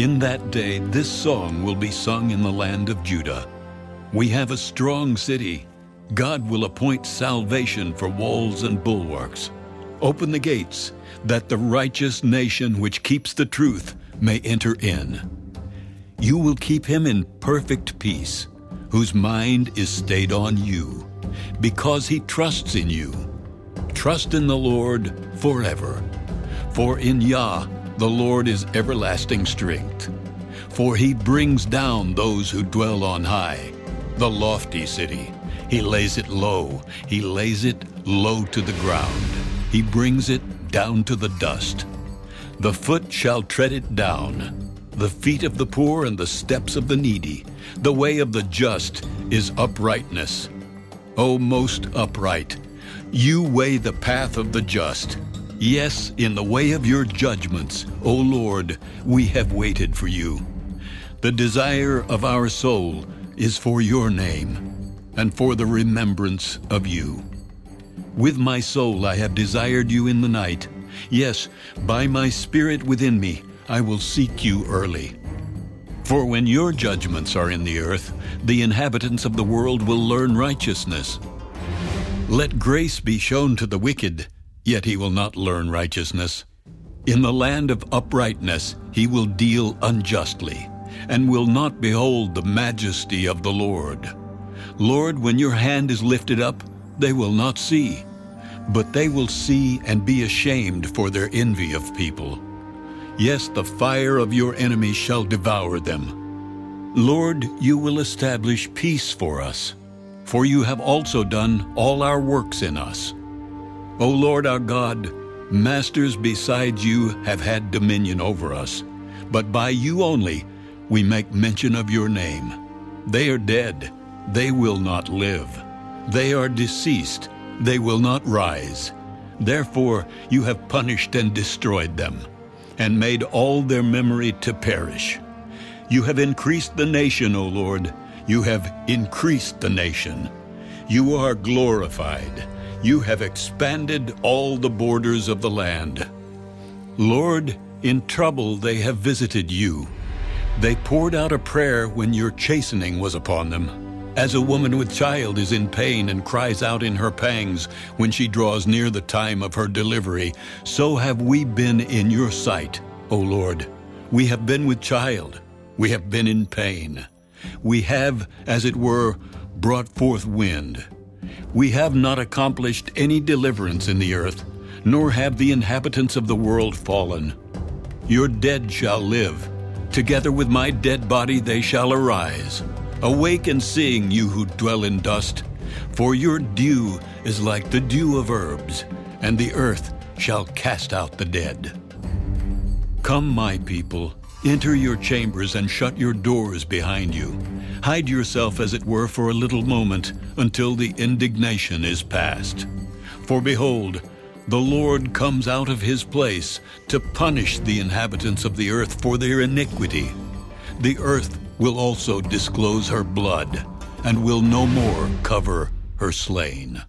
In that day, this song will be sung in the land of Judah. We have a strong city. God will appoint salvation for walls and bulwarks. Open the gates, that the righteous nation which keeps the truth may enter in. You will keep him in perfect peace, whose mind is stayed on you, because he trusts in you. Trust in the Lord forever. For in Yah the Lord is everlasting strength. For he brings down those who dwell on high, the lofty city. He lays it low, he lays it low to the ground. He brings it down to the dust. The foot shall tread it down, the feet of the poor and the steps of the needy. The way of the just is uprightness. O most upright, you weigh the path of the just. Yes, in the way of your judgments, O Lord, we have waited for you. The desire of our soul is for your name, and for the remembrance of you. With my soul I have desired you in the night. Yes, by my spirit within me I will seek you early. For when your judgments are in the earth, the inhabitants of the world will learn righteousness. Let grace be shown to the wicked, yet he will not learn righteousness. In the land of uprightness he will deal unjustly, and will not behold the majesty of the Lord. Lord, when your hand is lifted up, they will not see, but they will see and be ashamed for their envy of people. Yes, the fire of your enemies shall devour them. Lord, you will establish peace for us, for you have also done all our works in us. O Lord our God, masters besides you have had dominion over us, but by you only we make mention of your name. They are dead, they will not live. They are deceased, they will not rise. Therefore you have punished and destroyed them, and made all their memory to perish. You have increased the nation, O Lord. You have increased the nation. You are glorified. You have expanded all the borders of the land. Lord, in trouble they have visited you. They poured out a prayer when your chastening was upon them. As a woman with child is in pain and cries out in her pangs when she draws near the time of her delivery, so have we been in your sight, O Lord. We have been with child. We have been in pain. We have, as it were, brought forth wind. We have not accomplished any deliverance in the earth, nor have the inhabitants of the world fallen. Your dead shall live. Together with my dead body they shall arise. Awake and sing, you who dwell in dust, for your dew is like the dew of herbs, and the earth shall cast out the dead. Come, my people, enter your chambers and shut your doors behind you. Hide yourself, as it were, for a little moment until the indignation is past. For behold, the Lord comes out of his place to punish the inhabitants of the earth for their iniquity. The earth will also disclose her blood, and will no more cover her slain.